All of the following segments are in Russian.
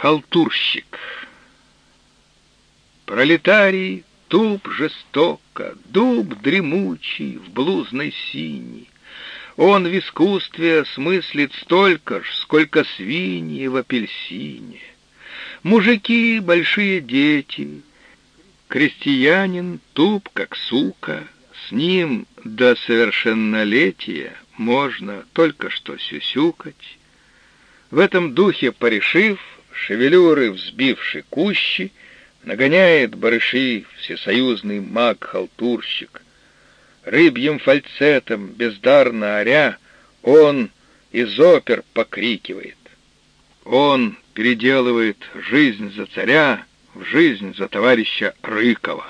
Халтурщик. Пролетарий туп жестоко, дуб дремучий в блузной синей. Он в искусстве смыслит столько ж, сколько свиньи в апельсине. Мужики — большие дети, крестьянин туп, как сука, с ним до совершеннолетия можно только что сюсюкать. В этом духе порешив, шевелюры взбивши кущи, Нагоняет барыши всесоюзный маг-халтурщик. Рыбьим фальцетом, бездарно оря, Он из опер покрикивает. Он переделывает жизнь за царя в жизнь за товарища Рыкова.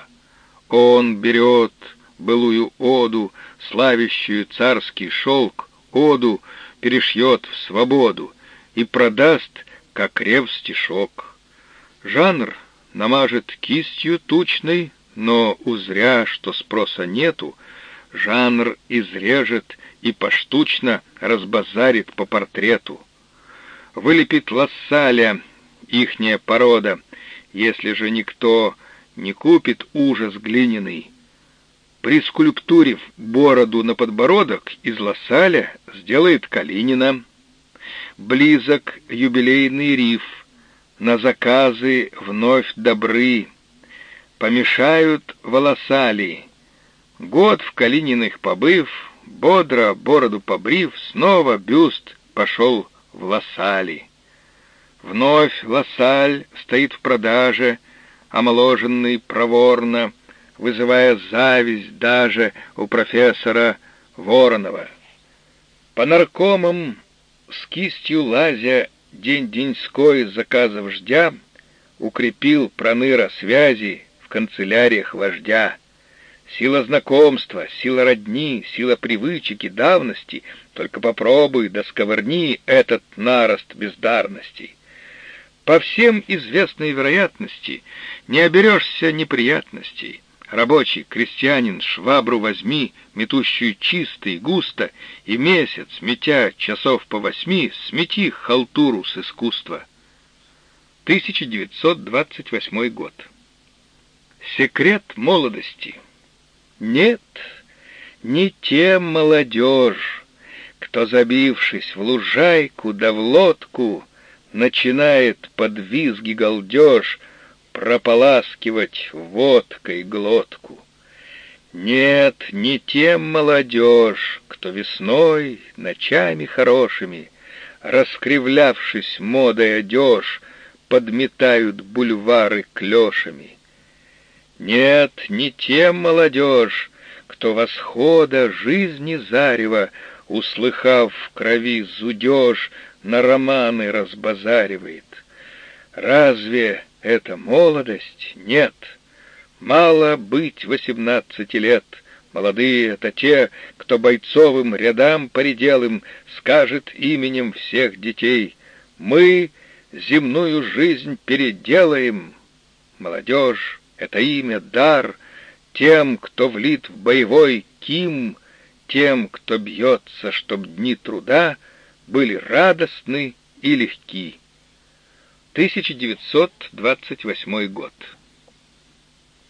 Он берет былую оду, славящую царский шелк, оду перешьет в свободу и продаст, как рев стишок. Жанр намажет кистью тучной, но, узря, что спроса нету, жанр изрежет и поштучно разбазарит по портрету. Вылепит лассаля ихняя порода, если же никто не купит ужас глиняный. При скульптуре бороду на подбородок из лассаля сделает Калинина. Близок юбилейный риф, на заказы вновь добры, помешают волосали. Год в Калининых побыв, бодро бороду побрив, снова бюст пошел в лосали. Вновь лосаль стоит в продаже, омоложенный проворно, вызывая зависть даже у профессора Воронова. По наркомам с кистью лазя день-деньской заказов ждя укрепил проныра связи в канцеляриях вождя. Сила знакомства, сила родни, сила привычек и давности, только попробуй да сковырни этот нарост бездарностей. По всем известной вероятности не оберешься неприятностей. Рабочий, крестьянин, швабру возьми, метущую чисто и густо, и месяц, метя часов по восьми, смети халтуру с искусства. 1928 год. Секрет молодости. Нет, не тем молодежь, кто, забившись в лужайку да в лодку, начинает под визги галдеж прополаскивать водкой глотку. Нет, не тем молодежь, кто весной, ночами хорошими, раскривлявшись модой одежь, подметают бульвары клешами. Нет, не тем молодежь, кто восхода жизни зарева, услыхав в крови зудеж, на романы разбазаривает. Разве это молодость? Нет. Мало быть восемнадцати лет. Молодые — это те, кто бойцовым рядам поределым скажет именем всех детей. Мы земную жизнь переделаем. Молодежь — это имя, дар тем, кто влит в боевой ким, тем, кто бьется, чтоб дни труда были радостны и легки. 1928 год.